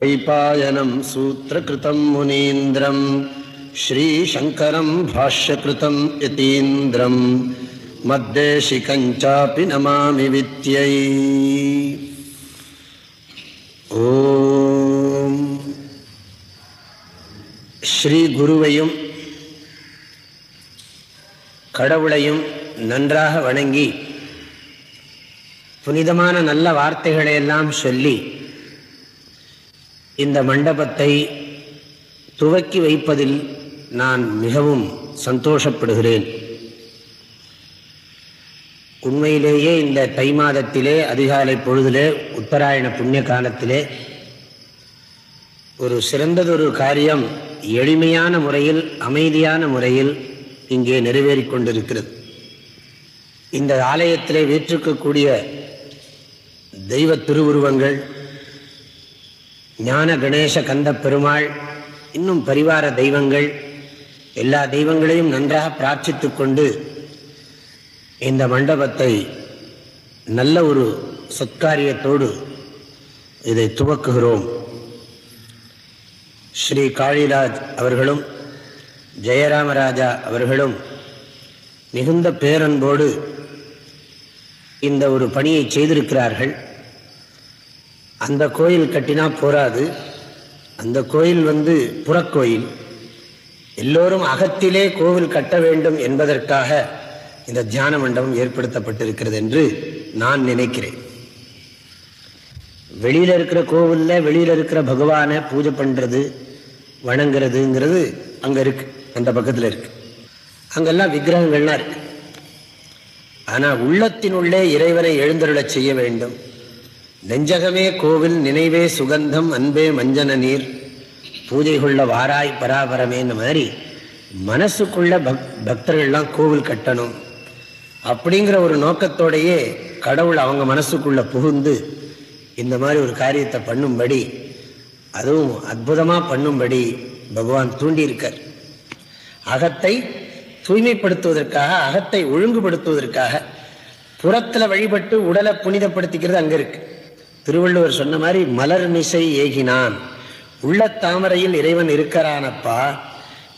वैपायनं सूत्रकृतं मुनीन्द्रं श्रीशङ्करं भाष्यकृतं यतीन्द्रं मद्देशिकञ्चापि नमामि विद्यै ॐ ஸ்ரீகுருவையும் கடவுளையும் நன்றாக வணங்கி புனிதமான நல்ல வார்த்தைகளை எல்லாம் சொல்லி இந்த மண்டபத்தை துவக்கி வைப்பதில் நான் மிகவும் சந்தோஷப்படுகிறேன். உண்மையிலேயே இந்த தை மாதத்திலே அதிகாலை பொழுதிலே உத்தராயண புண்ணிய காலத்திலே ஒரு சிறந்ததொரு காரியம் எளிமையான முறையில் அமைதியான முறையில் இங்கே நிறைவேறிக் கொண்டிருக்கிறது. இந்த ஆலயத்திலே வீற்றிருக்கக்கூடிய தெய்வ திருவுருவங்கள் ஞான கணேச கந்த பெருமாள் இன்னும் பரிவார தெய்வங்கள் எல்லா தெய்வங்களையும் நன்றாக பிரார்த்தித்து கொண்டு இந்த மண்டபத்தை நல்ல ஒரு சத்காரியத்தோடு இதை துவக்குகிறோம். ஸ்ரீ காளிராஜ் அவர்களும் ஜெயராமராஜா அவர்களும் மிகுந்த பேரன்போடு இந்த ஒரு பணியை செய்திருக்கிறார்கள். அந்த கோயில் கட்டினா போராது அந்த கோயில் வந்து புறக்கோயில். எல்லோரும் அகத்திலே கோவில் கட்ட வேண்டும் என்பதற்காக இந்த தியான மண்டபம் ஏற்படுத்தப்பட்டிருக்கிறது என்று நான் நினைக்கிறேன். வெளியில் இருக்கிற கோவிலில் வெளியில் இருக்கிற பகவானை பூஜை பண்ணுறது வணங்குறதுங்கிறது அங்கே இருக்கு. அந்த பக்கத்தில் இருக்கு. அங்கெல்லாம் விக்கிரகங்கள்லாம் இருக்கு. ஆனால் உள்ளத்தினுள்ளே இறைவனை எழுந்தருளை செய்ய வேண்டும். நெஞ்சகமே கோவில் நினைவே சுகந்தம் அன்பே மஞ்சன நீர். பூஜை கொள்ள வாராய் பராபரமேன்னு மாதிரி மனசுக்குள்ள பக் பக்தர்கள்லாம் கோவில் கட்டணும். அப்படிங்கிற ஒரு நோக்கத்தோடையே கடவுள் அவங்க மனசுக்குள்ளே புகுந்து இந்த மாதிரி ஒரு காரியத்தை பண்ணும்படி அதுவும் அற்புதமாக பண்ணும்படி பகவான் தூண்டியிருக்கார். அகத்தை தூய்மைப்படுத்துவதற்காக அகத்தை ஒழுங்குபடுத்துவதற்காக புறத்தில் வழிபட்டு உடலை புனிதப்படுத்திக்கிறது அங்கே இருக்குது திருவள்ளுவர் சொன்ன மாதிரி மலர் மிசை ஏகினான். உள்ள தாமரையில் இறைவன் இருக்கிறானப்பா.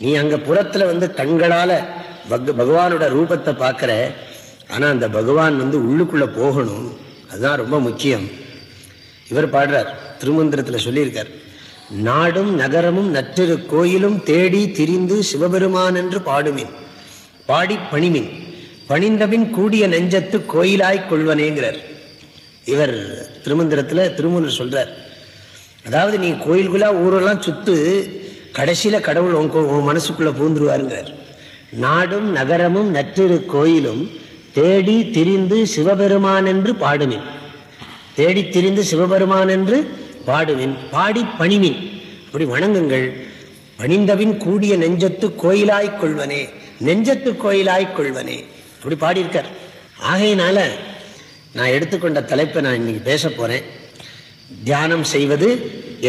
நீ அங்கே புறத்தில் வந்து கண்களால் பக் பகவானோட ரூபத்தை பார்க்குற ஆனால் அந்த பகவான் வந்து உள்ளுக்குள்ளே போகணும். அதுதான் ரொம்ப முக்கியம். இவர் பாடுறார் திருமந்திரத்தில் சொல்லியிருக்கார். நாடும் நகரமும் நற்றிரு கோயிலும் தேடி திரிந்து சிவபெருமான் என்று பாடுமின். பாடி பணிமின். பணிந்தபின் கூடிய நெஞ்சத்து கோயிலாய் கொள்வனேங்கிறார். இவர் திருமந்திரத்தில் திருமூலர் சொல்கிறார் அதாவது நீ கோயிலுக்குள்ளா ஊரெல்லாம் சுத்து கடைசியில் கடவுள் உன் கோ- உன் மனசுக்குள்ளே பூந்துருவாருங்கிறார். நாடும் நகரமும் நற்றிரு கோயிலும் தேடி திரிந்து சிவபெருமான் என்று பாடுமின். தேடி திரிந்து சிவபெருமான் என்று பாடுவேன் பாடி பணிமின். அப்படி வணங்குங்கள். பணிந்தவின் கூடிய நெஞ்சத்து கோயிலாய்க் கொள்வனே. நெஞ்சத்து கோயிலாய்க் கொள்வனே. அப்படி பாடியிருக்கார். ஆகையினால நான் எடுத்துக்கொண்ட தலைப்பை நான் இன்னைக்கு பேச போறேன். தியானம் செய்வது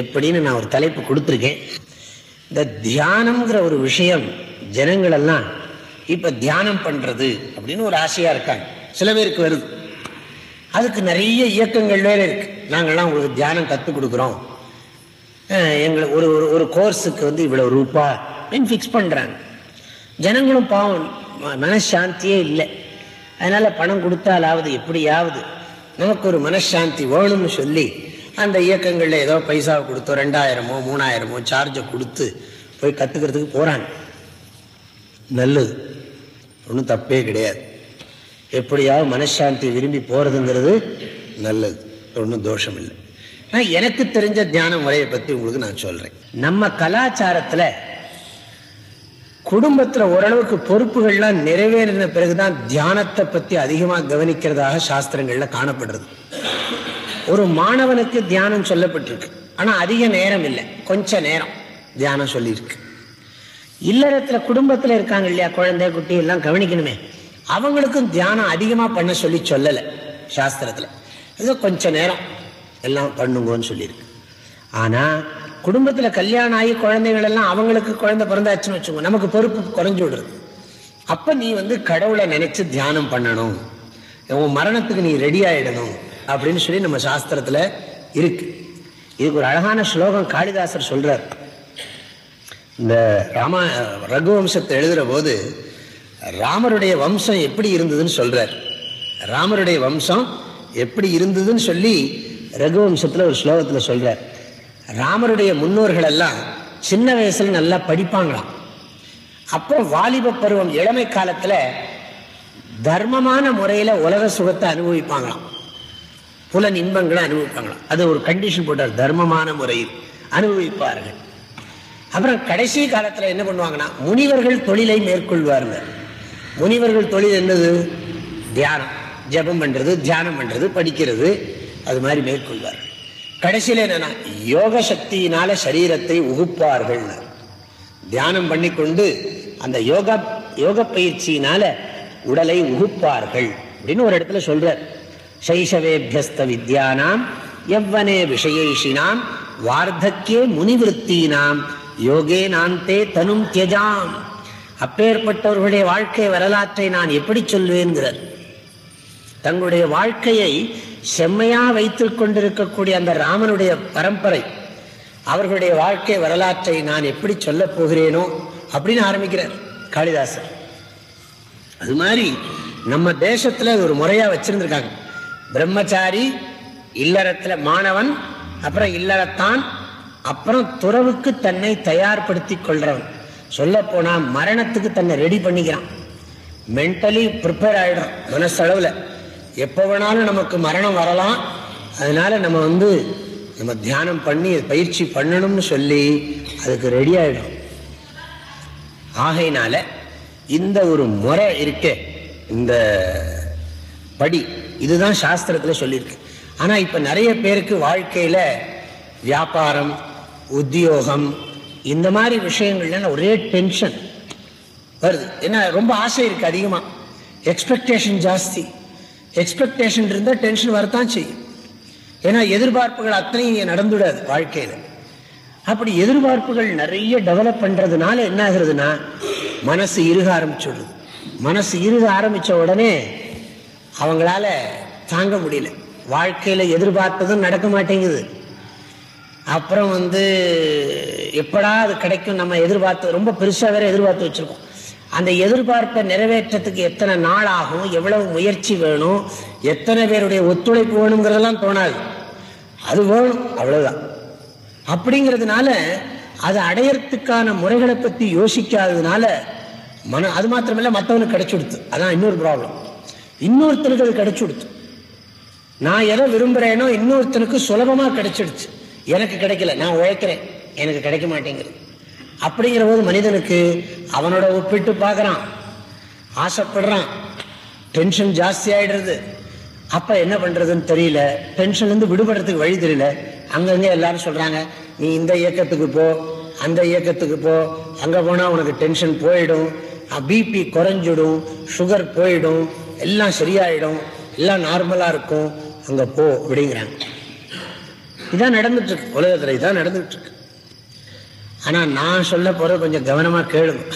எப்படின்னு நான் ஒரு தலைப்பு கொடுத்துருக்கேன். இந்த தியானம்ங்கிற ஒரு விஷயம் ஜனங்களெல்லாம் இப்போ தியானம் பண்ணுறது அப்படின்னு ஒரு ஆசையாக இருக்காங்க. சில பேருக்கு வருது. அதுக்கு நிறைய இயக்கங்கள் வேறு இருக்குது நாங்கள்லாம் உங்களுக்கு தியானம் கற்றுக் கொடுக்குறோம். எங்களை எங்களுக்கு ஒரு ஒரு ஒரு கோர்ஸுக்கு வந்து இவ்வளோ ரூபா அப்படின்னு ஃபிக்ஸ் பண்ணுறாங்க ஜனங்களும் பாவம் மனசாந்தியே இல்லை. அதனால பணம் கொடுத்தாலாவது எப்படியாவது நமக்கு ஒரு மனசாந்தி வேணும்னு சொல்லி அந்த இயக்கங்களில் ஏதோ பைசா கொடுத்தோ ரெண்டாயிரமோ மூணாயிரமோ சார்ஜை கொடுத்து போய் கற்றுக்கிறதுக்கு போகிறாங்க நல்லது. ஒன்றும் தப்பே கிடையாது. எப்படியாவது மனசாந்தி விரும்பி போகிறதுங்கிறது நல்லது. ஒன்றும் தோஷம் இல்லை ஆனால் எனக்கு தெரிஞ்ச தியான முறையை பற்றி உங்களுக்கு நான் சொல்கிறேன் நம்ம கலாச்சாரத்தில் குடும்பத்துல ஓரளவுக்கு பொறுப்புகள்லாம் நிறைவேறின பிறகுதான் தியானத்தை பத்தி அதிகமா கவனிக்கிறதாக சாஸ்திரங்கள்ல காணப்படுறது. ஒரு மாணவனுக்கு தியானம் சொல்லப்பட்டிருக்கு. ஆனா அதிக நேரம் இல்லை. கொஞ்ச நேரம் தியானம் சொல்லியிருக்கு. இல்லறத்துல குடும்பத்துல இருக்காங்க இல்லையா? குழந்தை குட்டி எல்லாம் கவனிக்கணுமே. அவங்களுக்கும் தியானம் அதிகமா பண்ண சொல்லி சொல்லல சாஸ்திரத்துல. ஏதோ கொஞ்ச நேரம் எல்லாம் பண்ணுங்கன்னு சொல்லியிருக்கு. ஆனா குடும்பத்தில் கல்யாணம் ஆகி குழந்தைகள் எல்லாம் அவங்களுக்கு குழந்தை பிறந்தாச்சுன்னு வச்சுக்கோ நமக்கு பொறுப்பு குறைஞ்சு விடுறது. அப்ப நீ வந்து கடவுளை நினைச்சு தியானம் பண்ணணும். உன் மரணத்துக்கு நீ ரெடி ஆயிடணும் அப்படின்னு சொல்லி நம்ம சாஸ்திரத்துல இருக்கு. இதுக்கு ஒரு அழகான ஸ்லோகம் காளிதாசர் சொல்றார். இந்த ராமா ரகுவம்சத்தை எழுதுகிற போது ராமருடைய வம்சம் எப்படி இருந்ததுன்னு சொல்றார். ராமருடைய வம்சம் எப்படி இருந்ததுன்னு சொல்லி ரகுவம்சத்தில் ஒரு ஸ்லோகத்தில் சொல்றார். ராமருடைய முன்னோர்கள் எல்லாம் சின்ன வயசுல நல்லா படிப்பாங்களாம். அப்புறம் வாலிப பருவம் இளமை காலத்தில் தர்மமான முறையில் உலக சுகத்தை அனுபவிப்பாங்களாம். புலன் இன்பங்களை அனுபவிப்பாங்களாம். அது ஒரு கண்டிஷன் போட்டார் தர்மமான முறையில் அனுபவிப்பார்கள். அப்புறம் கடைசி காலத்தில் என்ன பண்ணுவாங்கன்னா முனிவர்கள் தொழிலை மேற்கொள்வார்கள். முனிவர்கள் தொழில் என்னது? தியானம். ஜபம் பண்றது தியானம் பண்றது படிக்கிறது அது மாதிரி மேற்கொள்வார்கள். கடைசியில் என்னன்னா யோக சக்தியினால சரீரத்தை உகுப்பார்கள். தியானம் பண்ணிக்கொண்டு அந்த யோகா யோக பயிற்சியினால உடலை உகுப்பார்கள் அப்படின்னு ஒரு இடத்துல சொல்றார். சைஷவேபியஸ்த வித்யானாம் எவ்வனே விஷயேஷினாம் வார்த்தக்கே முனிவிருத்தீனாம் யோகே நாந்தே தனும் தியஜாம். அப்பேற்பட்டவர்களுடைய வாழ்க்கை வரலாற்றை நான் எப்படி சொல்வேன்கிறார்? தங்களுடைய வாழ்க்கையை செம்மையா வைத்துக் கொண்டிருக்கக்கூடிய அந்த ராமனுடைய பரம்பரை அவர்களுடைய வாழ்க்கை வரலாற்றை நான் எப்படி சொல்ல போகிறேனோ அப்படின்னு ஆரம்பிக்கிறார் காளிதாசர். அது மாதிரி நம்ம தேசத்துல ஒரு முறையா வச்சிருந்திருக்காங்க. பிரம்மச்சாரி இல்லறத்துல மாணவன் அப்புறம் இல்லறத்தான் அப்புறம் துறவுக்கு தன்னை தயார்படுத்தி கொள்றவன். சொல்ல போனா மரணத்துக்கு தன்னை ரெடி பண்ணிக்கிறான். மென்டலி ப்ரிப்பேர் ஆயிடுறான். மனசளவில். எப்போ வேணாலும் நமக்கு மரணம் வரலாம். அதனால நம்ம வந்து நம்ம தியானம் பண்ணி பயிற்சி பண்ணணும்னு சொல்லி அதுக்கு ரெடி ஆகிடும் ஆகையினால இந்த ஒரு முறை இருக்கே இந்த படி இதுதான் சாஸ்திரத்தில் சொல்லியிருக்கு. ஆனால் இப்போ நிறைய பேருக்கு வாழ்க்கையில் வியாபாரம் உத்தியோகம் இந்த மாதிரி விஷயங்கள்லாம் ஒரே டென்ஷன் வருது. ஏன்னா ரொம்ப ஆசை இருக்குது அதிகமாக எக்ஸ்பெக்டேஷன் ஜாஸ்தி. எக்ஸ்பெக்டேஷன் இருந்தால் டென்ஷன் வரத்தான் செய்யும். ஏன்னா எதிர்பார்ப்புகள் அத்தனையும் இங்கே நடந்துடாது வாழ்க்கையில். அப்படி எதிர்பார்ப்புகள் நிறைய டெவலப் பண்ணுறதுனால என்ன ஆகுறதுன்னா மனசு இருக ஆரம்பிச்சுடுது. மனசு இறுக ஆரம்பித்த உடனே அவங்களால தாங்க முடியல. வாழ்க்கையில் எதிர்பார்த்ததும் நடக்க மாட்டேங்குது. அப்புறம் வந்து எப்படா அது கிடைக்கும்? நம்ம எதிர்பார்த்து ரொம்ப பெருசாக வேற எதிர்பார்த்து வச்சுருக்கோம். அந்த எதிர்பார்ப்பை நிறைவேற்றத்துக்கு எத்தனை நாள் ஆகும் எவ்வளவு முயற்சி வேணும் எத்தனை பேருடைய ஒத்துழைப்பு வேணுங்கிறதெல்லாம் தோணாது. அது வேணும் அவ்வளவுதான். அப்படிங்கிறதுனால அதை அடையறதுக்கான முறைகளை பற்றி யோசிக்காததுனால மன அது மாத்திரமில்ல மற்றவனுக்கு கிடைச்சுடுத்து. அதான் இன்னொரு ப்ராப்ளம் இன்னொருத்தனுக்கு அது கிடைச்சுடுத்து. நான் எதை விரும்புகிறேனோ இன்னொருத்தனுக்கு சுலபமாக கிடைச்சிடுச்சு எனக்கு கிடைக்கல நான் உழைக்கிறேன் எனக்கு கிடைக்க மாட்டேங்கிறது அப்படிங்கிற போது மனிதனுக்கு அவனோட ஒப்பிட்டு பார்க்கறான். ஆசைப்படுறான். டென்ஷன் ஜாஸ்தி ஆயிடுறது. அப்ப என்ன பண்றதுன்னு தெரியல. டென்ஷன்ல இருந்து விடுபடுறதுக்கு வழி தெரியல. அங்கங்க எல்லாரும் சொல்றாங்க நீ இந்த இயக்கத்துக்கு போ அந்த இயக்கத்துக்கு போ. அங்க போனா உனக்கு டென்ஷன் போயிடும். பிபி குறைஞ்சிடும். சுகர் போயிடும். எல்லாம் சரியாயிடும். எல்லாம் நார்மலா இருக்கும். அங்க போ அப்படிங்கிறாங்க. இதான் நடந்துட்டு இருக்கு. உலகத்துல இதான் நடந்துட்டு ஆனா நான் சொல்ல போறது கொஞ்சம் கவனமா கேளுங்க.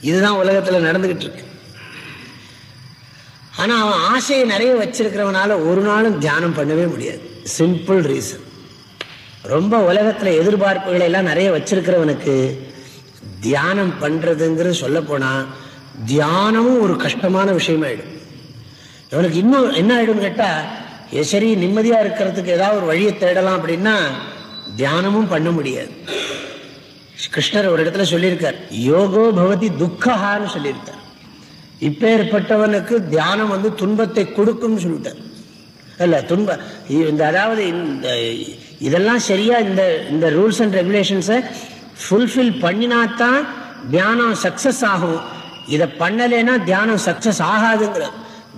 இதுதான் உலகத்துல நடந்துகிட்டு இருக்கு. ஆனா அவன் ஆசையை நிறைய வச்சிருக்கிறவனால ஒரு நாளும் தியானம் பண்ணவே முடியாது. சிம்பிள் ரீசன் ரொம்ப உலகத்துல எதிர்பார்ப்புகளை எல்லாம் நிறைய வச்சிருக்கிறவனுக்கு தியானம் பண்றதுங்கிறது சொல்ல போனா தியானமும் ஒரு கஷ்டமான விஷயமாயிடும். இவனுக்கு இன்னும் என்ன ஆயிடும் கேட்டா எசரி சரி நிம்மதியா இருக்கிறதுக்கு ஏதாவது ஒரு வழியை தேடலாம் அப்படின்னா தியானமும் பண்ண முடியாது. கிருஷ்ணர் ஒரு இடத்துல சொல்லியிருக்கார் யோகோ பவதி துக்கஹான்னு சொல்லியிருக்கார். இப்பேற்பட்டவனுக்கு தியானம் வந்து துன்பத்தை கொடுக்கும்னு சொல்லிட்டார். இல்லை துன்ப இந்த அதாவது இந்த இதெல்லாம் சரியா இந்த இந்த ரூல்ஸ் அண்ட் ரெகுலேஷன்ஸை ஃபுல்ஃபில் பண்ணினாத்தான் தியானம் சக்சஸ் ஆகும். இதை பண்ணலைன்னா தியானம் சக்சஸ் ஆகாதுங்கிறது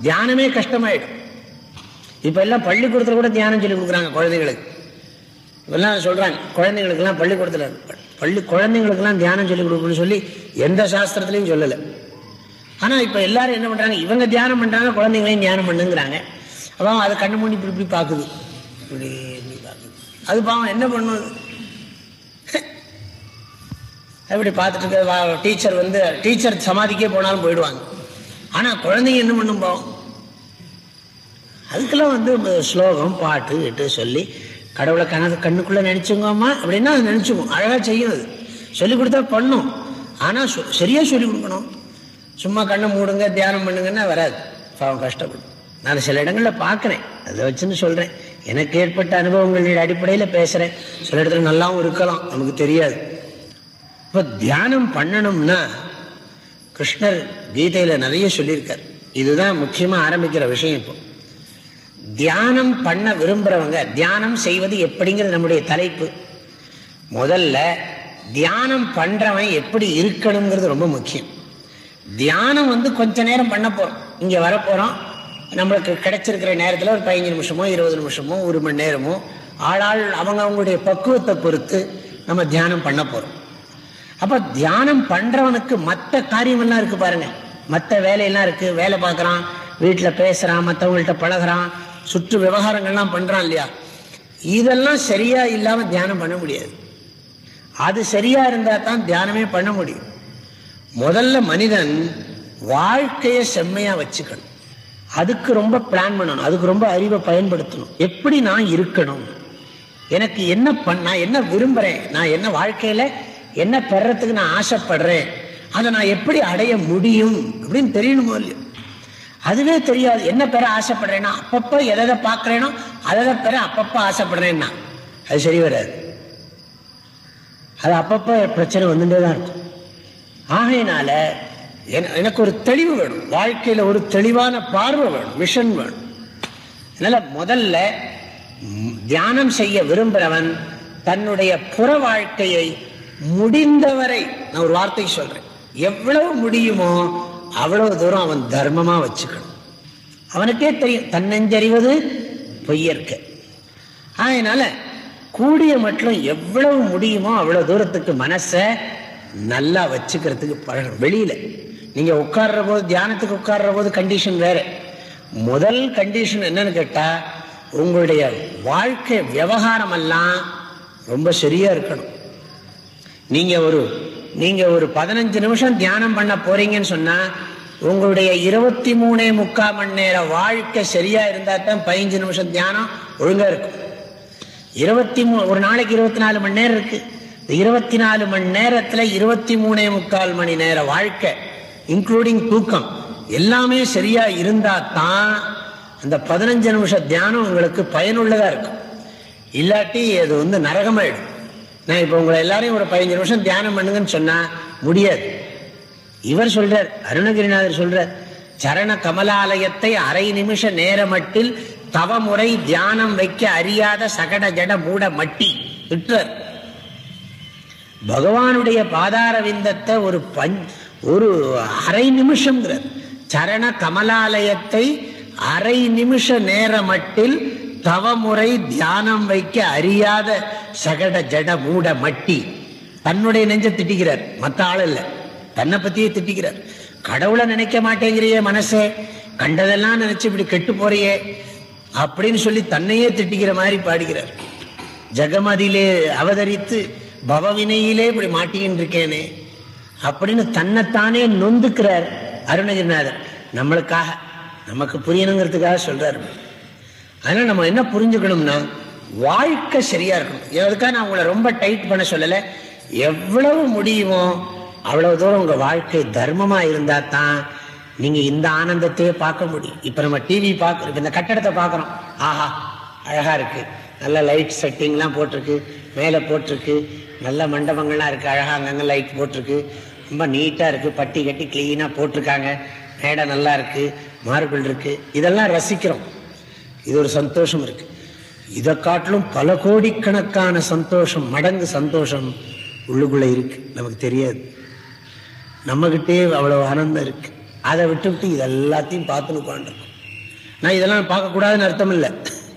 தியானமே கஷ்டமாயிடும். இப்ப எல்லாம் பள்ளிக்கூடத்தில் கூட தியானம் சொல்லி கொடுக்குறாங்க குழந்தைங்களுக்கு இப்பெல்லாம் சொல்றாங்க குழந்தைங்களுக்கெல்லாம் பள்ளிக்கூடத்தில் பள்ளி குழந்தைங்களுக்கெல்லாம் தியானம் சொல்லிக் கொடுக்கணும்னு சொல்லி எந்த சாஸ்திரத்திலையும் சொல்லலை. ஆனால் இப்போ எல்லாரும் என்ன பண்ணுறாங்க இவங்க தியானம் பண்ணுறாங்க குழந்தைங்களையும் தியானம் பண்ணுங்கிறாங்க. அப்போ அதை கண்ணு மூடி இப்படி இப்படி பார்க்குது. இப்படி இப்படி பார்க்குது. அது பாவம் என்ன பண்ணுவது அப்படி பார்த்துட்டு இருக்க டீச்சர் வந்து டீச்சர் சமாதிக்கே போனாலும் போயிடுவாங்க. ஆனால் குழந்தைங்க என்ன பண்ணும் பாவம்? அதுக்கெல்லாம் வந்து ஸ்லோகம் பாட்டு இட்டு சொல்லி கடவுளை கணக்கு கண்ணுக்குள்ளே நினச்சிங்கம்மா. அப்படின்னா அது நினச்சிக்கும் அழகாக செய்யும் அது சொல்லிக் கொடுத்தா பண்ணும். ஆனால் சொ- சரியாக சொல்லிக் கொடுக்கணும். சும்மா கண்ணை மூடுங்க தியானம் பண்ணுங்கன்னா வராது. பாவம் கஷ்டப்படும். நான் சில இடங்களில் பார்க்குறேன். அதை வச்சுன்னு சொல்கிறேன் எனக்கு ஏற்பட்ட அனுபவங்களின் அடிப்படையில் பேசுகிறேன் சில இடத்துல நல்லாவும் இருக்கலாம். நமக்கு தெரியாது. இப்போ தியானம் பண்ணணும்னா கிருஷ்ணர் கீதையில் நிறைய சொல்லியிருக்கார். இதுதான் முக்கியமாக ஆரம்பிக்கிற விஷயம் இப்போ. தியானம் பண்ண விரும்புறவங்க தியானம் செய்வது எப்படிங்கிறது நம்முடைய தலைப்பு. முதல்ல தியானம் பண்றவன் எப்படி இருக்கணுங்கிறது ரொம்ப முக்கியம். தியானம் வந்து கொஞ்ச நேரம் பண்ண போறோம். இங்க வரப்போகிறோம் நம்மளுக்கு கிடைச்சிருக்கிற நேரத்தில் ஒரு பதினஞ்சு நிமிஷமோ இருபது நிமிஷமோ ஒரு மணி நேரமோ ஆளாள் அவங்க அவங்களுடைய பக்குவத்தை பொறுத்து நம்ம தியானம் பண்ண போறோம். அப்ப தியானம் பண்றவனுக்கு மற்ற காரியமெல்லாம் இருக்கு பாருங்க. மற்ற வேலையெல்லாம் இருக்கு. வேலை பார்க்கறான் வீட்டில் பேசுறான் மற்றவங்கள்ட்ட பழகுறான் சுற்று விவகாரங்கள்லாம் பண்றான் இல்லையா? இதெல்லாம் சரியா இல்லாம தியானம் பண்ண முடியாது. அது சரியா இருந்தா தான் தியானமே பண்ண முடியும். முதல்ல மனிதன் வாழ்க்கையை செம்மையா வச்சுக்கணும். அதுக்கு ரொம்ப பிளான் பண்ணணும். அதுக்கு ரொம்ப அறிவை பயன்படுத்தணும். எப்படி நான் இருக்கணும்? எனக்கு என்ன பண்ண நான் என்ன விரும்புறேன்? நான் என்ன வாழ்க்கையில என்ன பெறறதுக்கு நான் ஆசைப்படுறேன்? அதை நான் எப்படி அடைய முடியும்? அப்படின்னு தெரியணுமோ இல்லையோ? அதுவே தெரியாது. என்ன பெற ஆசைப்படுறேன்னா அப்பப்போ எதை எதை பார்க்கறேனோ அதை பெற அப்பப்போ ஆசைப்படுறேன்னா. அது சரி வராது. அது அப்பப்போ பிரச்சனை வந்துட்டே தான் இருக்கும். ஆகையினால எனக்கு ஒரு தெளிவு வேணும். வாழ்க்கையில ஒரு தெளிவான பார்வை வேணும். விஷன் வேணும். அதனால முதல்ல தியானம் செய்ய விரும்புறவன் தன்னுடைய புற வாழ்க்கையை முடிந்தவரை நான் ஒரு வார்த்தை சொல்றேன். எவ்வளவு முடியுமோ அவ்வளவு தூரம் அவன் தர்மமா வச்சுக்கணும். அவனுக்கே தெரியும் தன்னஞ்சறிவது பொய்யற்க. அதனால கூடிய மட்டும் எவ்வளவு முடியுமோ அவ்வளவு தூரத்துக்கு மனசை நல்லா வச்சுக்கிறதுக்கு பழகணும். வெளியில நீங்க உட்கார்ற போது தியானத்துக்கு உட்கார்ற போது கண்டிஷன் வேற. முதல் கண்டிஷன் என்னன்னு கேட்டா உங்களுடைய வாழ்க்கை விவகாரம் எல்லாம் ரொம்ப சரியா இருக்கணும். நீங்க ஒரு நீங்க ஒரு பதினஞ்சு நிமிஷம் தியானம் பண்ண போறீங்கன்னு சொன்னா உங்களுடைய இருபத்தி மூணே முக்கால் மணி நேர வாழ்க்கை சரியா இருந்தா தான் பதினஞ்சு நிமிஷம் தியானம் ஒழுங்கா இருக்கும். இருபத்தி மூ ஒரு நாளைக்கு இருபத்தி நாலு மணி நேரம் இருக்கு. இந்த இருபத்தி நாலு மணி நேரத்துல இருபத்தி மூணே முக்கால் மணி நேர வாழ்க்கை இன்க்ளூடிங் தூக்கம் எல்லாமே சரியா இருந்தா தான் அந்த பதினஞ்சு நிமிஷம் தியானம் உங்களுக்கு பயனுள்ளதா இருக்கும். இல்லாட்டி அது வந்து நரகமாயிடும். நான் இப்போ உங்களை எல்லாரையும் ஒரு பதினஞ்சு நிமிஷம் தியானம் பண்ணுங்கன்னு சொன்னா முடியாது. இவர் சொல்றார் அருணகிரிநாதர் சொல்றார் சரண கமலாலயத்தை அரை நிமிஷ நேரமட்டில் தவமுறை தியானம் வைக்க அறியாத சகட ஜட மூட மட்டி விட்டுறார் பகவானுடைய பாதார விந்தத்தை ஒரு பஞ் ஒரு அரை நிமிஷங்கிறார் சரண கமலாலயத்தை அரை நிமிஷ நேரமட்டில் தவமுறை தியானம் வைக்க அறியாத சகட ஜட மூட மட்டி. தன்னுடைய நெஞ்ச திட்டிக்கிறார். மத்த ஆள் இல்ல. தன்னை பத்தியே திட்டிக்கிறார். கடவுளை நினைக்க மாட்டேங்கிறியே மனசே. கண்டதெல்லாம் நினைச்சு இப்படி கெட்டு போறியே அப்படின்னு சொல்லி தன்னையே திட்டிக்கிற மாதிரி பாடுகிறார். ஜெகமதியிலே அவதரித்து பவவினையிலே இப்படி மாட்டிக்கிட்டு இருக்கேனே அப்படின்னு தன்னைத்தானே நொந்துக்கிறார் அருணகிரிநாதர். நம்மளுக்காக நமக்கு புரியணுங்கிறதுக்காக சொல்றாரு. அதனால நம்ம என்ன புரிஞ்சுக்கணும்னா வாழ்க்கை சரியா இருக்கணும். எதுக்காக நான் உங்களை ரொம்ப டைட் பண்ண சொல்லல. எவ்வளவு முடியுமோ அவ்வளவு தூரம் உங்க வாழ்க்கை தர்மமா இருந்தா தான் நீங்க இந்த ஆனந்தத்தையே பார்க்க முடியும். இப்ப நம்ம டிவி பார்க்க இந்த கட்டடத்தை பார்க்குறோம். ஆஹா அழகா இருக்கு. நல்ல லைட் செட்டிங்லாம் போட்டிருக்கு. மேலே போட்டிருக்கு. நல்ல மண்டபங்கள்லாம் இருக்கு. அழகா அங்கங்க லைட் போட்டிருக்கு. ரொம்ப நீட்டா இருக்கு. பட்டி கட்டி கிளீனா போட்டிருக்காங்க. மேடை நல்லா இருக்கு. மார்பிள் இருக்கு. இதெல்லாம் ரசிக்கிறோம். இது ஒரு சந்தோஷம் இருக்கு. இதை காட்டிலும் பல கோடிக்கணக்கான சந்தோஷம் மடங்கு சந்தோஷம் உள்ளுக்குள்ள இருக்கு. நமக்கு தெரியாது. நம்மகிட்டே அவ்வளவு ஆனந்தம் இருக்கு. அதை விட்டுவிட்டு இது எல்லாத்தையும் பார்த்துன்னு உட்காந்துருக்கோம் நான் இதெல்லாம் பார்க்கக்கூடாதுன்னு அர்த்தம் இல்லை.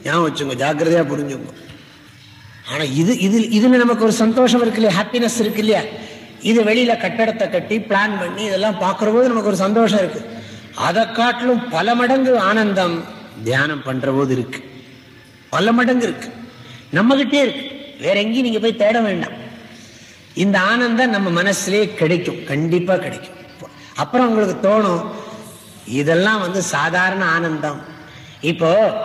ஏன் வச்சுங்க ஜாக்கிரதையா புரிஞ்சுங்க ஆனா இது இது இதுல நமக்கு ஒரு சந்தோஷம் இருக்கு இல்லையா? ஹாப்பினஸ் இருக்கு இல்லையா? இது வெளியில கட்டடத்தை கட்டி பிளான் பண்ணி இதெல்லாம் பார்க்கிற போது நமக்கு ஒரு சந்தோஷம் இருக்கு. அதை காட்டிலும் பல மடங்கு ஆனந்தம் தியானம் பண்ற போது இருக்கு. பல மடங்கு இருக்கு. நம்மகிட்டே இருக்கு. வேற எங்கேயும் நீங்க போய் தேட வேண்டாம். இந்த ஆனந்தம் நம்ம மனசுலயே கிடைக்கும். கண்டிப்பா கிடைக்கும். அப்புறம் உங்களுக்கு தோணும் இதெல்லாம் வந்து சாதாரண ஆனந்தம். இப்போ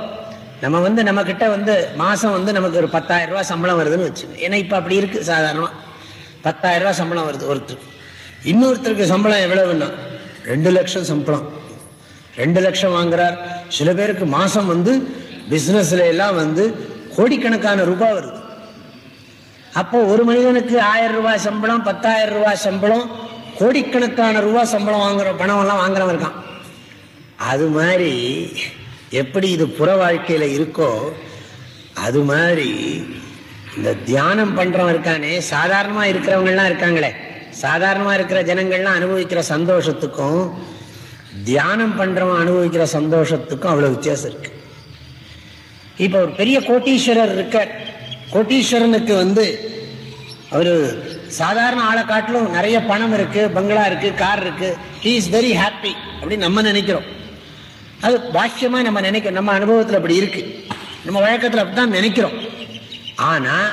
நம்ம வந்து நம்ம கிட்ட வந்து மாசம் வந்து நமக்கு ஒரு பத்தாயிரம் ரூபாய் சம்பளம் வருதுன்னு வச்சு ஏன்னா இப்ப அப்படி இருக்கு சாதாரணமா. பத்தாயிரம் ரூபாய் சம்பளம் வருது ஒருத்தருக்கு. இன்னொருத்தருக்கு சம்பளம் எவ்வளவுன்னா ரெண்டு லட்சம் சம்பளம். ரெண்டு லட்சம் வாங்குறார் சில பேருக்கு மாதம் வந்து பிஸ்னஸ்ல எல்லாம் வந்து கோடிக்கணக்கான ரூபாய் வருது. அப்போ ஒரு மனிதனுக்கு ஆயிரம் ரூபாய் சம்பளம் பத்தாயிரம் ரூபாய் சம்பளம் கோடிக்கணக்கான ரூபாய் சம்பளம் வாங்குற பணம் எல்லாம் வாங்குறவன் இருக்கான். அது மாதிரி எப்படி இது புற வாழ்க்கையில இருக்கோ அது மாதிரி இந்த தியானம் பண்றவன் இருக்கானே சாதாரணமா இருக்கிறவங்கலாம் இருக்காங்களே. சாதாரணமா இருக்கிற ஜனங்கள்லாம் அனுபவிக்கிற சந்தோஷத்துக்கும் தியானம் பண்றவன் அனுபவிக்கிற சந்தோஷத்துக்கும் அவ்வளவு வித்தியாசம் இருக்கு. இப்ப ஒரு பெரிய கோட்டீஸ்வரர் இருக்க கோட்டீஸ்வரனுக்கு வந்து அவரு சாதாரண ஆளை காட்டிலும் நிறைய பணம் இருக்கு பங்களா இருக்கு கார் இருக்கு. ஹீ இஸ் வெரி ஹாப்பி அப்படின்னு நம்ம நினைக்கிறோம். அது பாஷ்யமா நம்ம நினைக்கிறோம் நம்ம அனுபவத்தில் அப்படி இருக்கு. நம்ம வழக்கத்தில் அப்படிதான் நினைக்கிறோம். ஆனா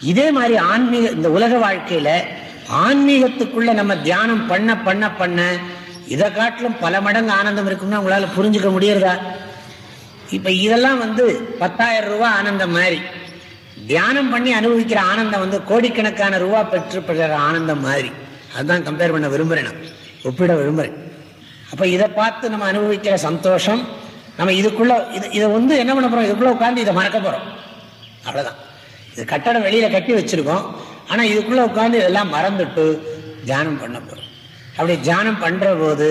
இதே மாதிரி ஆன்மீக இந்த உலக வாழ்க்கையில ஆன்மீகத்துக்குள்ள நம்ம தியானம் பண்ண பண்ண பண்ண இதை காட்டிலும் பல மடங்கு ஆனந்தம் இருக்கும்னா உங்களால் புரிஞ்சுக்க முடியறதா? இப்ப இதெல்லாம் வந்து பத்தாயிரம் ரூபாய் ஆனந்தம் மாதிரி. தியானம் பண்ணி அனுபவிக்கிற ஆனந்தம் வந்து கோடிக்கணக்கான ரூபா பெற்று பெற்ற ஆனந்தம் மாதிரி. அதுதான் கம்பேர் பண்ண விரும்புறேன் நான். ஒப்பிட விரும்புறேன். அப்ப இதை பார்த்து நம்ம அனுபவிக்கிற சந்தோஷம் நம்ம இதுக்குள்ள இது இதை வந்து என்ன பண்ண போறோம்? இதுக்குள்ள உட்காந்து இதை மறக்க போறோம். அவ்வளவுதான். இது கட்டடம் வெளியில கட்டி வச்சிருக்கோம். ஆனா இதுக்குள்ள உட்காந்து இதெல்லாம் மறந்துட்டு தியானம் பண்ண போறோம். அப்படி தியானம் பண்ற போது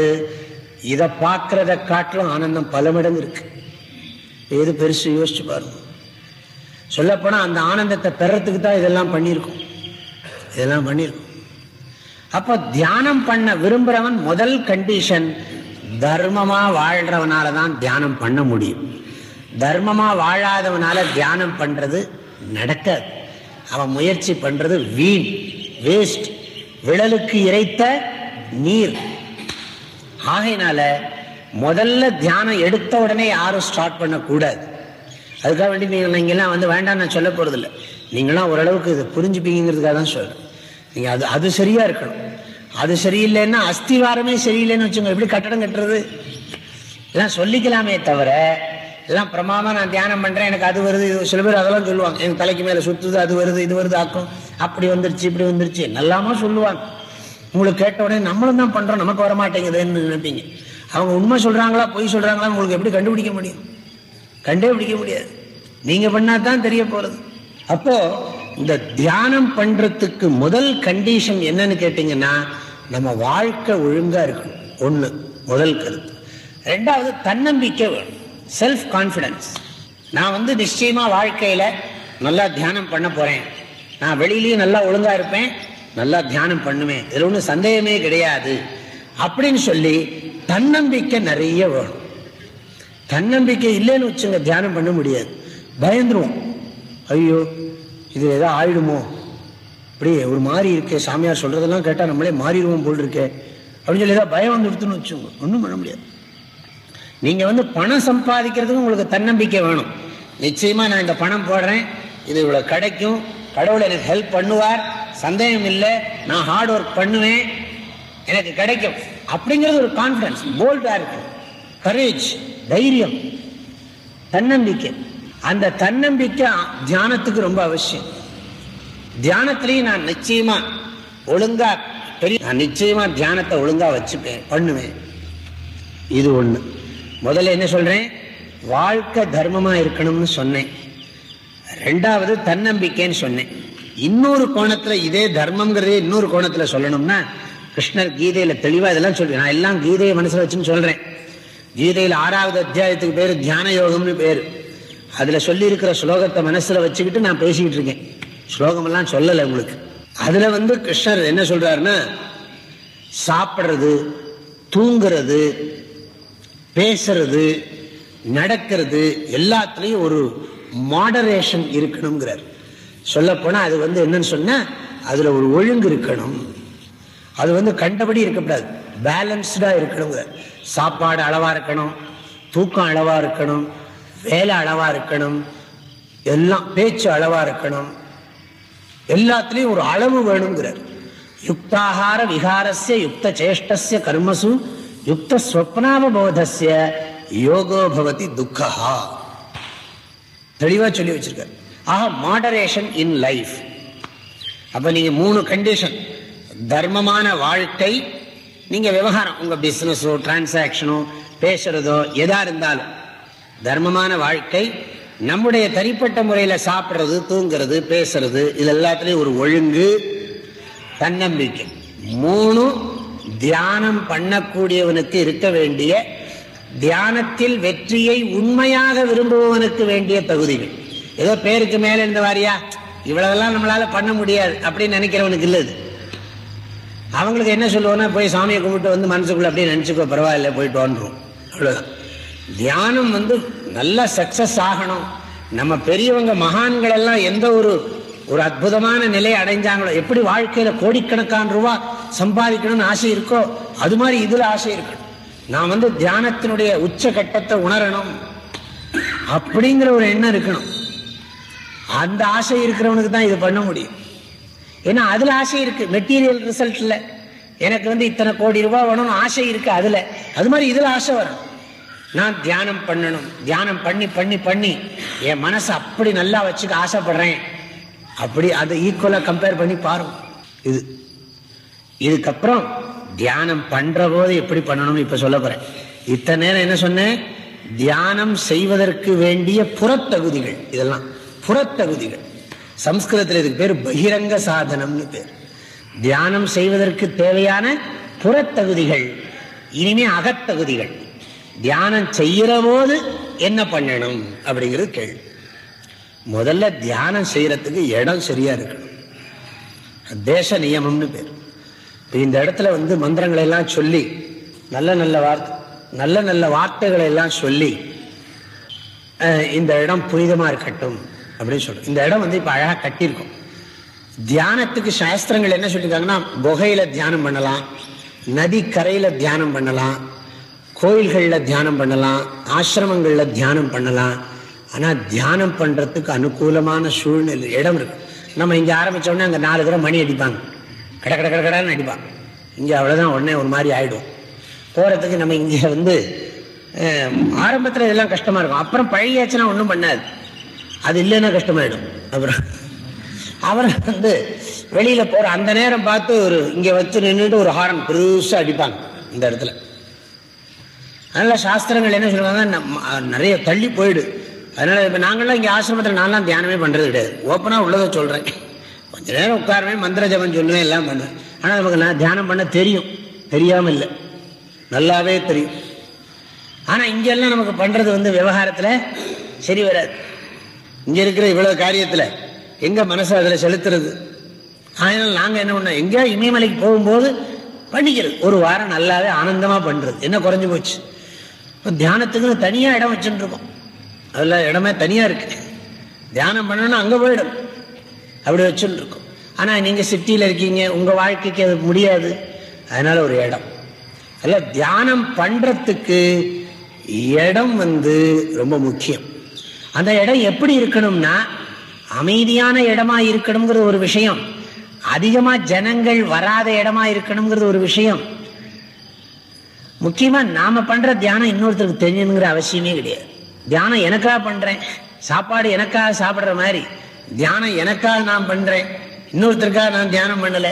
இதை பார்க்கறத காட்டிலும் ஆனந்தம் பல மடங்கு இருக்கு. எது பெருசு யோசிச்சு பாருங்க. சொல்லப்போனா அந்த ஆனந்தத்தை பெறத்துக்கு தான் இதெல்லாம் பண்ணியிருக்கோம். இதெல்லாம் பண்ணியிருக்கோம். அப்போ தியானம் பண்ண விரும்புறவன் முதல் கண்டிஷன் தர்மமா வாழ்றவனால தான் தியானம் பண்ண முடியும். தர்மமா வாழாதவனால தியானம் பண்றது நடக்காது. அவன் முயற்சி பண்றது வீண் வேஸ்ட் விழலுக்கு இறைத்த நீர். ஆகையினால முதல்ல தியானம் எடுத்த உடனே யாரும் ஸ்டார்ட் பண்ணக்கூடாது. அதுக்காக வேண்டி நீங்கள் நீங்கள்லாம் வந்து வேண்டாம் நான் சொல்ல போகிறதில்ல இல்லை நீங்களாம் ஓரளவுக்கு இதை புரிஞ்சுப்பீங்கிறதுக்காக தான் சொல்கிறேன் நீங்கள் அது அது சரியாக இருக்கணும். அது சரியில்லைன்னா அஸ்திவாரமே சரியில்லைன்னு வச்சுங்க எப்படி கட்டடம் கட்டுறது? எல்லாம் சொல்லிக்கலாமே தவிர எல்லாம் பிரமாமா நான் தியானம் பண்ணுறேன் எனக்கு அது வருது இது சில பேர் அதெல்லாம் சொல்லுவாங்க. என் தலைக்கு மேலே சுற்றுது அது வருது இது வருது ஆக்கும். அப்படி வந்துருச்சு இப்படி வந்துருச்சு. நல்லாமா சொல்லுவாங்க. உங்களுக்கு கேட்ட உடனே நம்மளும் தான் பண்றோம் நமக்கு வர மாட்டேங்குதுன்னு நினைப்பீங்க. அவங்க உண்மை சொல்றாங்களா பொய் சொல்றாங்களா உங்களுக்கு எப்படி கண்டுபிடிக்க முடியும்? கண்டே பிடிக்க முடியாது. நீங்க பண்ணால் தான் தெரிய போறது. அப்போ இந்த தியானம் பண்றதுக்கு முதல் கண்டிஷன் என்னன்னு கேட்டீங்கன்னா நம்ம வாழ்க்கை ஒழுங்கா இருக்கணும். ஒண்ணு முதல் கருத்து. ரெண்டாவது தன்னம்பிக்கை வேணும். செல்ஃப் கான்பிடன்ஸ் நான் வந்து நிச்சயமா வாழ்க்கையில நல்லா தியானம் பண்ண போறேன். நான் வெளியிலயும் நல்லா ஒழுங்கா இருப்பேன். நல்லா தியானம் பண்ணுவேன். இதுல ஒன்றும் சந்தேகமே கிடையாது. அப்படின்னு சொல்லி தன்னம்பிக்கை நிறைய வேணும். தன்னம்பிக்கை இல்லைன்னு வச்சுங்க தியானம் பண்ண முடியாது. பயந்துருவோம். ஐயோ இது ஏதோ ஆயிடுமோ? அப்படியே ஒரு மாதிரி இருக்கே சாமியார் சொல்றதெல்லாம் கேட்டால் நம்மளே மாறிடுவோம் போல் இருக்கே. அப்படின்னு சொல்லி ஏதாவது பயம் வந்துடுத்துன்னு வச்சுங்க. ஒன்றும் பண்ண முடியாது. நீங்கள் வந்து பணம் சம்பாதிக்கிறதுக்கு உங்களுக்கு தன்னம்பிக்கை வேணும். நிச்சயமாக நான் இந்த பணம் போடுறேன். இது இவ்வளோ கிடைக்கும். கடவுள் எனக்கு ஹெல்ப் பண்ணுவார். சந்தேகம் இல்லை நான் ஹார்ட் ஒர்க் பண்ணுவேன் எனக்கு கிடைக்கும். அப்படிங்கிறது ஒரு கான்பிடன்ஸ் போல்டா இருக்கு. கரேஜ் தைரியம் தன்னம்பிக்கை. அந்த தன்னம்பிக்கை தியானத்துக்கு ரொம்ப அவசியம். தியானத்திலையும் நான் நிச்சயமா ஒழுங்கா பெரிய நான் நிச்சயமா தியானத்தை ஒழுங்கா வச்சுப்பேன் பண்ணுவேன். இது ஒண்ணு. முதல்ல என்ன சொல்றேன்? வாழ்க்கை தர்மமா இருக்கணும்னு சொன்னேன். ரெண்டாவது தன்னம்பிக்கைன்னு சொன்னேன். இன்னொரு கோணத்துல இதே தர்மம்ங்கிறதே இன்னொரு கோணத்துல சொல்லணும்னா கிருஷ்ணர் கீதையில தெளிவா இதெல்லாம் சொல்றேன் நான் எல்லாம் கீதையை மனசுல வச்சுன்னு சொல்றேன். கீதையில ஆறாவது அத்தியாயத்துக்கு பேரு தியான யோகம்னு பேரு. அதுல சொல்லி இருக்கிற ஸ்லோகத்தை மனசுல வச்சுக்கிட்டு நான் பேசிக்கிட்டு இருக்கேன். ஸ்லோகம் எல்லாம் சொல்லலை உங்களுக்கு. அதுல வந்து கிருஷ்ணர் என்ன சொல்றாருன்னா சாப்பிடுறது தூங்குறது பேசுறது நடக்கிறது எல்லாத்துலயும் ஒரு மாடரேஷன் இருக்கணுங்கிறார். சொல்லப்போனால் அது வந்து என்னன்னு சொன்னால் அதில் ஒரு ஒழுங்கு இருக்கணும். அது வந்து கண்டபடி இருக்கக்கூடாது. பேலன்ஸ்டாக இருக்கணுங்க. சாப்பாடு அளவாக இருக்கணும் தூக்கம் அளவாக இருக்கணும் வேலை அளவாக இருக்கணும் எல்லாம் பேச்சு அளவாக இருக்கணும். எல்லாத்துலேயும் ஒரு அளவு வேணுங்கிறார். யுக்தாகார விகாரஸ்ய யுக்த சேஷ்டசிய கர்மசு யுக்த ஸ்வப்னாவபோதஸ்ய யோகோ பவதி துக்கஹா. தெளிவாக சொல்லி வச்சிருக்கார். ஆக மாடரேஷன் இன் லைஃப் அப்போ நீங்கள் மூணு கண்டிஷன் தர்மமான வாழ்க்கை நீங்கள் விவகாரம் உங்கள் பிஸ்னஸோ டிரான்சாக்ஷனோ பேசுறதோ எதா இருந்தாலும். தர்மமான வாழ்க்கை நம்முடைய தனிப்பட்ட முறையில் சாப்பிட்றது தூங்குறது பேசுறது இது எல்லாத்துலேயும் ஒரு ஒழுங்கு தன்னம்பிக்கை. மூணு தியானம் பண்ணக்கூடியவனுக்கு இருக்க வேண்டிய தியானத்தில் வெற்றியை உண்மையாக விரும்புபவனுக்கு வேண்டிய தகுதிகள். ஏதோ பேருக்கு மேல இருந்த வாரியா? இவ்வளவெல்லாம் நம்மளால பண்ண முடியாது அப்படின்னு நினைக்கிறவனுக்கு இல்லது. அவங்களுக்கு என்ன சொல்லுவோம்னா போய் சாமியை கும்பிட்டு வந்து மனசுக்குள்ள அப்படியே நினைச்சுக்கோ பரவாயில்ல போயிட்டு வந்துடும் அவ்வளவுதான். தியானம் வந்து நல்லா சக்சஸ் ஆகணும். நம்ம பெரியவங்க மகான்கள் எல்லாம் எந்த ஒரு ஒரு அற்புதமான நிலை அடைஞ்சாங்களோ எப்படி வாழ்க்கையில கோடிக்கணக்கான ரூபா சம்பாதிக்கணும்னு ஆசை இருக்கோ அது மாதிரி இதுல ஆசை இருக்கணும். நான் வந்து தியானத்தினுடைய உச்ச கட்டத்தை உணரணும் அப்படிங்கிற ஒரு எண்ணம் இருக்கணும். அந்த ஆசை இருக்கிறவனுக்கு தான் இது பண்ண முடியும். ஏன்னா அதுல ஆசை இருக்கு. மெட்டீரியல் ரிசல்ட்ல எனக்கு வந்து இத்தனை கோடி ரூபாய் வேணும்னு ஆசை இருக்கு அதுல. அது மாதிரி இதுல ஆசை வரும். நான் தியானம் பண்ணணும். தியானம் பண்ணி பண்ணி பண்ணி என் மனசை அப்படி நல்லா வச்சுக்க ஆசைப்படுறேன். அப்படி அதை ஈக்குவலா கம்பேர் பண்ணி பாருங்க. இது. இதுக்கப்புறம் தியானம் பண்ற போது எப்படி பண்ணணும்னு இப்ப சொல்ல போறேன். இத்தனை நேரம் என்ன சொன்னேன்? தியானம் செய்வதற்கு வேண்டிய புறத்தகுதிகள். இதெல்லாம். புறத்தகுதிகள். சம்ஸ்கிருதத்தில் இதுக்கு பேர் பகிரங்க சாதனம்னு பேர். தியானம் செய்வதற்கு தேவையான புறத்தகுதிகள் இனிமே அகத்தகுதிகள். தியானம் செய்யற போது என்ன பண்ணணும் அப்படிங்கிறது கேள்வி. முதல்ல தியானம் செய்யறதுக்கு இடம் சரியா இருக்கணும். தேச நியமம்னு பேர். இப்போ இந்த இடத்துல வந்து மந்திரங்களை எல்லாம் சொல்லி நல்ல நல்ல வார்த்தை நல்ல நல்ல வார்த்தைகளை எல்லாம் சொல்லி அஹ், இந்த இடம் புனிதமா இருக்கட்டும். அப்படின்னு சொல்றோம் இந்த இடம் வந்து இப்ப அழகா கட்டியிருக்கும். தியானத்துக்கு சாஸ்திரங்கள் என்ன சொல்லியிருக்காங்கன்னா குகையில தியானம் பண்ணலாம் நதி தியானம் பண்ணலாம் கோயில்களில் தியானம் பண்ணலாம் ஆசிரமங்களில் தியானம் பண்ணலாம். ஆனால் தியானம் பண்ணுறதுக்கு அனுகூலமான சூழ்நிலை இடம் இருக்கு. நம்ம இங்கே ஆரம்பித்தோடனே அங்கே நாலு தடவை மணி அடிப்பாங்க. கட கட கட கடன்னு அடிப்பாங்க. இங்கே அவ்வளோதான் உடனே ஒரு மாதிரி ஆகிடும் போகிறதுக்கு நம்ம இங்கே வந்து ஆரம்பத்தில் இதெல்லாம் கஷ்டமாக இருக்கும். அப்புறம் பழகியாச்சுன்னா ஒன்றும் பண்ணாது. அது இல்லைன்னா கஷ்டமாயிடும். அப்புறம் அவரை வந்து வெளியில போற அந்த நேரம் பார்த்து ஒரு இங்க வச்சு நின்றுட்டு ஒரு ஹாரன் பெருசா அடிப்பாங்க இந்த இடத்துல. அதனால சாஸ்திரங்கள் என்ன சொல்லுவாங்க நிறைய தள்ளி போயிடு. அதனால இப்ப நாங்களாம் இங்க ஆசிரமத்தில் நான்லாம் தியானமே பண்றது கிடையாது. ஓப்பனா உள்ளதை சொல்றேன். கொஞ்ச நேரம் உட்காருவேன் மந்திர ஜபம் சொல்லுவேன் எல்லாம் பண்ணுவேன். ஆனா நமக்கு நான் தியானம் பண்ண தெரியும். தெரியாம இல்லை. நல்லாவே தெரியும். ஆனா இங்கெல்லாம் நமக்கு பண்றது வந்து விவகாரத்துல சரி வராது. இங்க இருக்கிற இவ்வளவு காரியத்துல எங்க மனசு அதுல செலுத்துறது? அதனால நாங்க என்ன பண்ணோம்? எங்கேயோ இமயமலைக்கு போகும்போது பண்ணிக்கிறது. ஒரு வாரம் நல்லாவே ஆனந்தமா பண்றது. என்ன குறைஞ்சு போச்சு? இப்போ தியானத்துக்குன்னு தனியாக இடம் வச்சுட்டு இருக்கோம் அதுல இடமே தனியாக இருக்கு. தியானம் பண்ணணும்னா அங்கே போயிடும். அப்படி வச்சுட்டு இருக்கோம் நீங்கள் சிட்டியில் இருக்கீங்க. உங்கள் வாழ்க்கைக்கு அது முடியாது. அதனால ஒரு இடம். அதில் தியானம் பண்ணுறதுக்கு இடம் வந்து ரொம்ப முக்கியம். அந்த இடம் எப்படி இருக்கணும்னா அமைதியான இடமா இருக்கணுங்கிறது ஒரு விஷயம். அதிகமா ஜனங்கள் வராத இடமா இருக்கணுங்கிறது ஒரு விஷயம். முக்கியமா நாம பண்ற தியானம் இன்னொருத்தருக்கு தெரியணுங்கிற அவசியமே கிடையாது. தியானம் எனக்காக பண்றேன் சாப்பாடு எனக்காக சாப்பிடுற மாதிரி. தியானம் எனக்காக நான் பண்றேன் இன்னொருத்தருக்காக நான் தியானம் பண்ணல.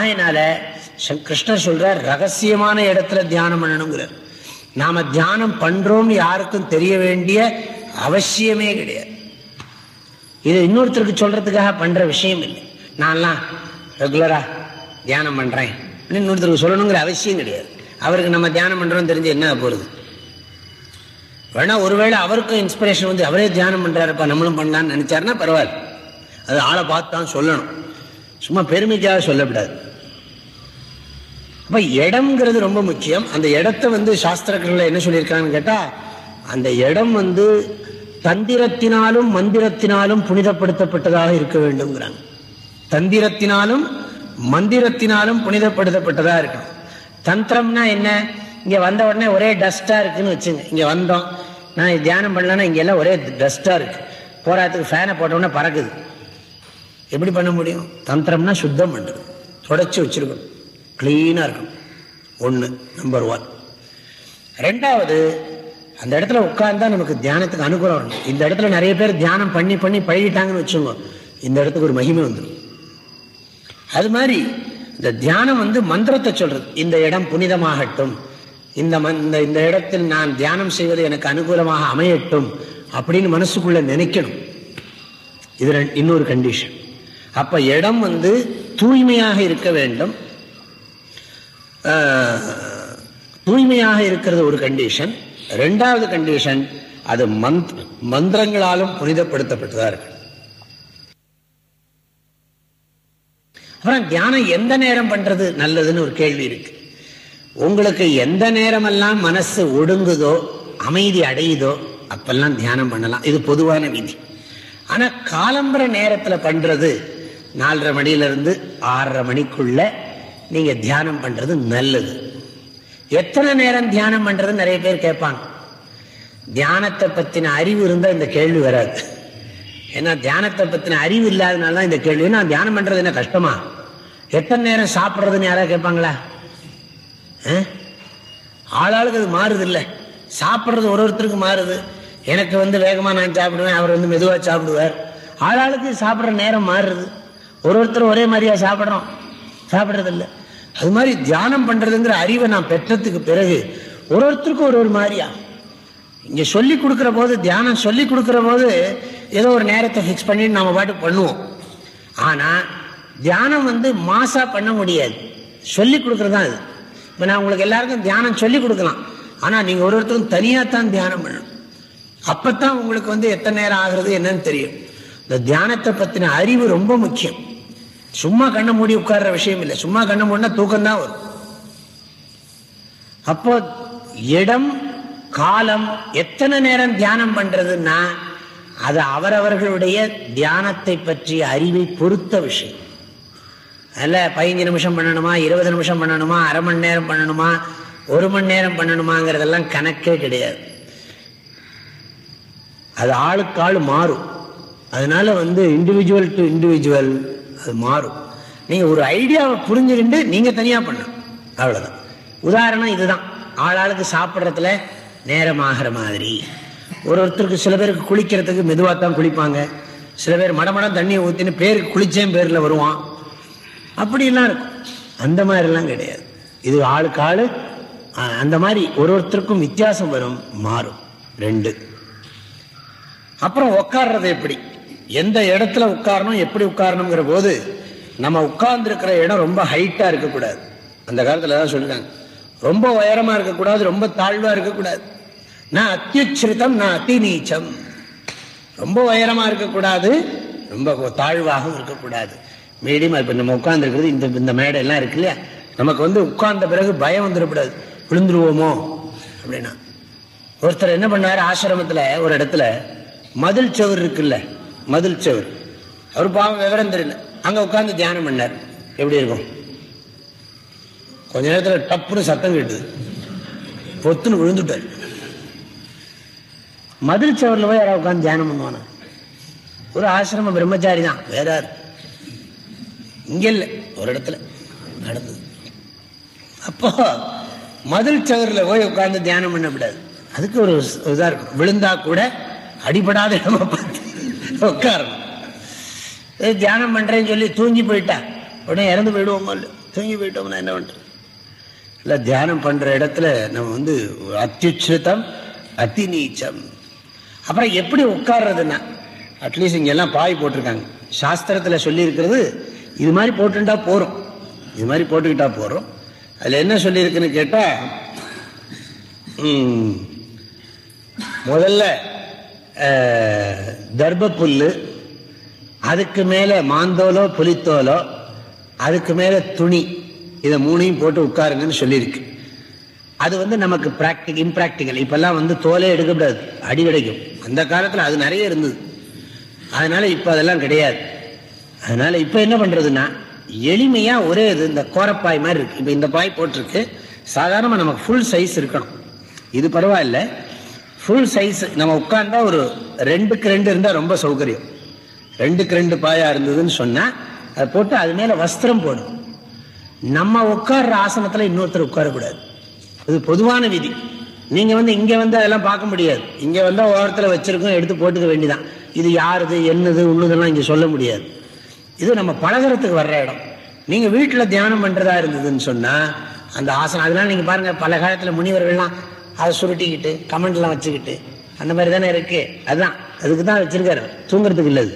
ஆயினால ச- கிருஷ்ணர் ரகசியமான இடத்துல தியானம் பண்ணணுங்கிறார். நாம தியானம் பண்றோம்னு யாருக்கும் தெரிய வேண்டிய அவசியமே கிடையாது. இது இன்னொருத்தருக்கு சொல்றதுக்காக பண்ற விஷயம் இல்லை. நான்லாம் ரெகுலரா தியானம் பண்றேன். இன்னொருத்தருக்கு சொல்லணுங்கிற அவசியம் கிடையாது. அவருக்கு நம்ம தியானம் பண்றோம் தெரிஞ்சு என்ன போறது? வேணா ஒருவேளை அவருக்கும் இன்ஸ்பிரேஷன் வந்து அவரே தியானம் பண்றாருப்பா நம்மளும் பண்ணலாம்னு நினைச்சாருன்னா பரவாயில்ல. அது ஆளை பார்த்து தான் சொல்லணும். சும்மா பெருமைக்காக சொல்லக்கூடாது அப்ப இடம்ங்கிறது ரொம்ப முக்கியம். அந்த இடத்த வந்து சாஸ்திரக்கர்கள் என்ன சொல்லியிருக்காங்கன்னு கேட்டா அந்த இடம் வந்து தந்திரத்தினாலும் மந்திரத்தினாலும் புனிதப்படுத்தப்பட்டதாக இருக்க வேண்டும்ங்கிறாங்க. தந்திரத்தினாலும் மந்திரத்தினாலும் புனிதப்படுத்தப்பட்டதா இருக்கணும். தந்திரம்னா என்ன? இங்க வந்த உடனே ஒரே டஸ்டா இருக்குன்னு வச்சுங்க. இங்க வந்தோம். நான் தியானம் பண்ணலன்னா இங்க எல்லாம் ஒரே டஸ்டா இருக்கு. போராத்துக்கு ஃபேனை போட்ட உடனே பறக்குது. எப்படி பண்ண முடியும்? தந்திரம்னா சுத்தம் பண்றது. தொடச்சி வச்சிருக்கணும். கிளீனா இருக்கணும். ஒன்று நம்பர் ஒன் ரெண்டாவது அந்த இடத்துல உட்கார்ந்தா நமக்கு தியானத்துக்கு அனுகூலம் இந்த இடத்துல நிறைய பேர் தியானம் பண்ணி பண்ணி பழகிட்டாங்கன்னு வச்சுக்கோங்க இந்த இடத்துக்கு ஒரு மகிமை வந்துடும் அது மாதிரி இந்த தியானம் வந்து மந்திரத்தை சொல்றது. இந்த இடம் புனிதமாகட்டும். இந்த இந்த இந்த இடத்தில் நான் தியானம் செய்வது எனக்கு அனுகூலமாக அமையட்டும் அப்படின்னு மனசுக்குள்ள நினைக்கணும். இது இன்னொரு கண்டிஷன் அப்ப இடம் வந்து தூய்மையாக இருக்க வேண்டும். தூய்மையாக இருக்கிறது ஒரு கண்டிஷன் ரெண்டாவது கண்டிஷன் அது மந்த் மந்திரங்களாலும் புனிதப்படுத்தப்பட்டதா இருக்கு. அப்புறம் தியானம் எந்த நேரம் பண்றது நல்லதுன்னு ஒரு கேள்வி இருக்கு. உங்களுக்கு எந்த நேரமெல்லாம் மனசு ஒடுங்குதோ அமைதி அடையுதோ அப்பெல்லாம் தியானம் பண்ணலாம். இது பொதுவான விதி. ஆனா காலம்பர நேரத்துல பண்றது நாலரை மணியில இருந்து ஆறரை மணிக்குள்ள நீங்க தியானம் பண்றது நல்லது. எத்தனை நேரம் தியானம் பண்றது நிறைய பேர் கேட்பாங்க. தியானத்தை பத்தின அறிவு இருந்தா இந்த கேள்வி வராது. ஏன்னா தியானத்தை பத்தின அறிவு இல்லாதனால தான் இந்த கேள்வி. நான் தியானம் பண்றது என்ன கஷ்டமா? எத்தனை நேரம் சாப்பிட்றதுன்னு யாராவது கேட்பாங்களா? ஆளாளுக்கு அது மாறுது இல்லை. சாப்பிட்றது ஒரு ஒருத்தருக்கு மாறுது. எனக்கு வந்து வேகமாக நான் சாப்பிடுவேன் அவர் வந்து மெதுவாக சாப்பிடுவார். ஆளாளுக்கு சாப்பிட்ற நேரம் மாறுது. ஒரு ஒருத்தர் ஒரே மாதிரியா சாப்பிட்றோம். சாப்பிட்றது இல்லை அது மாதிரி தியானம் பண்ணுறதுங்கிற அறிவை நான் பெற்றதுக்கு பிறகு ஒரு ஒருத்தருக்கும் ஒரு ஒரு மாதிரியா இங்கே சொல்லி கொடுக்குற போது தியானம் சொல்லி கொடுக்குற போது ஏதோ ஒரு நேரத்தை ஃபிக்ஸ் பண்ணிட்டு நம்ம பாட்டு பண்ணுவோம். ஆனால் தியானம் வந்து மாசா பண்ண முடியாது. சொல்லி கொடுக்குறது தான் அது. இப்போ நான் உங்களுக்கு எல்லாருக்கும் தியானம் சொல்லி கொடுக்கலாம். ஆனால் நீங்கள் ஒரு ஒருத்தரும் தனியாக தான் தியானம் பண்ணணும். அப்பத்தான் உங்களுக்கு வந்து எத்தனை நேரம் ஆகுறது என்னன்னு தெரியும். இந்த தியானத்தை பற்றின அறிவு ரொம்ப முக்கியம். சும்மா கண்ணை மூடி உட்கார்ற விஷயம் இல்லை. சும்மா கண்ணை மூடினா தூக்கம் தான் வரும். அப்போ இடம் காலம் எத்தனை நேரம் தியானம் பண்றதுன்னா அது அவரவர்களுடைய தியானத்தை பற்றிய அறிவை பொறுத்த விஷயம். அதில் பதினஞ்சு நிமிஷம் பண்ணணுமா இருபது நிமிஷம் பண்ணணுமா அரை மணி நேரம் பண்ணணுமா ஒரு மணி நேரம் பண்ணணுமாங்கிறதெல்லாம் கணக்கே கிடையாது. அது ஆளுக்கு ஆள் மாறும். அதனால வந்து இண்டிவிஜுவல் டு இண்டிவிஜுவல் அது மாறும். நீங்கள் ஒரு ஐடியாவை புரிஞ்சுக்கிட்டு நீங்கள் தனியாக பண்ணணும் அவ்வளோதான் உதாரணம் இதுதான். ஆளாளுக்கு சாப்பிட்றதுல நேரம் ஆகிற மாதிரி. ஒரு ஒருத்தருக்கு சில பேருக்கு குளிக்கிறதுக்கு மெதுவாக தான் குளிப்பாங்க. சில பேர் மடமடம் தண்ணியை ஊற்றின்னு பேருக்கு குளிச்சேன் பேரில் வருவான். அப்படிலாம் இருக்கும். அந்த மாதிரிலாம் கிடையாது. இது ஆளுக்கு ஆள் அந்த மாதிரி ஒரு ஒருத்தருக்கும் வித்தியாசம் வரும் மாறும். ரெண்டு. அப்புறம் உட்கார்றது எப்படி? எந்த இடத்துல உட்காரணும் எப்படி உட்காரணுங்கிற போது நம்ம உட்கார்ந்துருக்கிற இடம் ரொம்ப ஹைட்டாக இருக்கக்கூடாது. அந்த காலத்தில் தான் சொல்லிருக்காங்க. ரொம்ப உயரமாக இருக்கக்கூடாது ரொம்ப தாழ்வாக இருக்கக்கூடாது. நான் அத்தியுச்சிருத்தம் நான் அத்தி நீச்சம் ரொம்ப உயரமாக இருக்கக்கூடாது ரொம்ப தாழ்வாகவும் இருக்கக்கூடாது. மீடியமாக இப்போ நம்ம உட்கார்ந்துருக்கிறது இந்த இந்த மேடையெல்லாம் இருக்கு இல்லையா? நமக்கு வந்து உட்கார்ந்த பிறகு பயம் வந்துடக்கூடாது. விழுந்துருவோமோ? அப்படின்னா. ஒருத்தர் என்ன பண்ணார் ஆசிரமத்தில் ஒரு இடத்துல மதில் சவர் இருக்குல்ல மதில் செவர் அவர் பாவம் விவரம் தெரியல. அங்க உட்கார்ந்து தியானம் பண்ணார். எப்படி இருக்கும்? கொஞ்ச நேரத்தில் டப்புன்னு சத்தம் கேட்டுது. பொத்துன்னு விழுந்துட்டார். மதில் சவரில் போய் யாராவது உட்காந்து தியானம் பண்ணுவானா? ஒரு ஆசிரம பிரம்மச்சாரி தான். வேற இங்க இல்லை. ஒரு இடத்துல நடந்தது. அப்போ மதில் சவரில் போய் உட்காந்து தியானம் பண்ணக்கூடாது அதுக்கு ஒரு இதா இருக்கும். விழுந்தா கூட அடிபடாத இடமா உட்காரணும் தியானம் பண்ணுறேன்னு சொல்லி தூங்கி போயிட்டா. உடனே இறந்து போயிடுவோமோ இல்லை தூங்கி போயிட்டோம்னா என்ன பண்றது? இல்லை தியானம் பண்ணுற இடத்துல நம்ம வந்து அத்தியுச்சிருத்தம் அத்தி நீச்சம் அப்புறம் எப்படி உட்கார்றதுன்னா அட்லீஸ்ட் இங்கெல்லாம் பாய் போட்டிருக்காங்க. சாஸ்திரத்தில் சொல்லியிருக்கிறது இது மாதிரி போட்டுட்டா போகிறோம் இது மாதிரி போட்டுக்கிட்டா போகிறோம் அதில் என்ன சொல்லியிருக்குன்னு கேட்டால் முதல்ல தர்ப புல்லு அதுக்கு மேலே மாந்தோலோ புலித்தோலோ அதுக்கு மேலே துணி இதை மூணையும் போட்டு உட்காருங்கன்னு சொல்லியிருக்கு. அது வந்து நமக்கு ப்ராக்டிக் இம்ப்ராக்டிக்கல் இப்பெல்லாம் வந்து தோலே எடுக்கக்கூடாது அடி கிடைக்கும் அந்த காலத்தில் அது நிறைய இருந்தது. அதனால இப்போ அதெல்லாம் கிடையாது. அதனால இப்போ என்ன பண்ணுறதுன்னா எளிமையாக ஒரே இது இந்த கோரப்பாய் மாதிரி இருக்கு. இப்போ இந்த பாய் போட்டிருக்கு. சாதாரணமாக நமக்கு ஃபுல் சைஸ் இருக்கணும். இது பரவாயில்ல. ஃபுல் சைஸ் நம்ம உட்காந்தா ஒரு ரெண்டுக்கு ரெண்டு இருந்தால் ரொம்ப சௌகரியம். ரெண்டுக்கு ரெண்டு பாயா இருந்ததுன்னு சொன்னா அதை போட்டு அது மேல வஸ்திரம் போடும் நம்ம உட்கார்ற ஆசனத்துல இன்னொருத்தர் உட்காரக்கூடாது. இது பொதுவான விதி. நீங்க வந்து இங்க வந்து அதெல்லாம் பார்க்க முடியாது. இங்க வந்தா ஓரத்தில் வச்சிருக்கோம் எடுத்து போட்டுக்க வேண்டிதான் இது யாருது என்னது உள்ளதெல்லாம் இங்க சொல்ல முடியாது. இது நம்ம பழகிறதுக்கு வர்ற இடம். நீங்க வீட்டுல தியானம் பண்றதா இருந்ததுன்னு சொன்னா அந்த ஆசனம் அதெல்லாம் நீங்க பாருங்க பல காலத்துல முனிவர்கள்லாம் அதை சுருட்டிக்கிட்டு கமெண்ட்லாம் வச்சுக்கிட்டு அந்த மாதிரி தானே இருக்கு. அதுதான். அதுக்கு தான் வச்சிருக்காரு தூங்குறதுக்கு இல்லது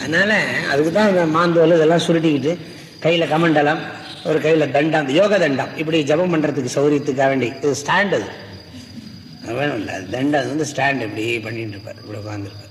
அதனால அதுக்கு தான் இந்த மாந்தோல் இதெல்லாம் சுருட்டிக்கிட்டு கையில் கமண்டலம் ஒரு கையில் தண்டம் யோக தண்டம். இப்படி ஜபம் பண்ணுறதுக்கு சௌரியத்துக்காக வேண்டி. இது ஸ்டாண்ட் அது. அது வேணும் இல்லை. அது தண்டம். அது வந்து ஸ்டாண்ட் இப்படி பண்ணிட்டு இருப்பார். இப்படி உட்காந்துருப்பார்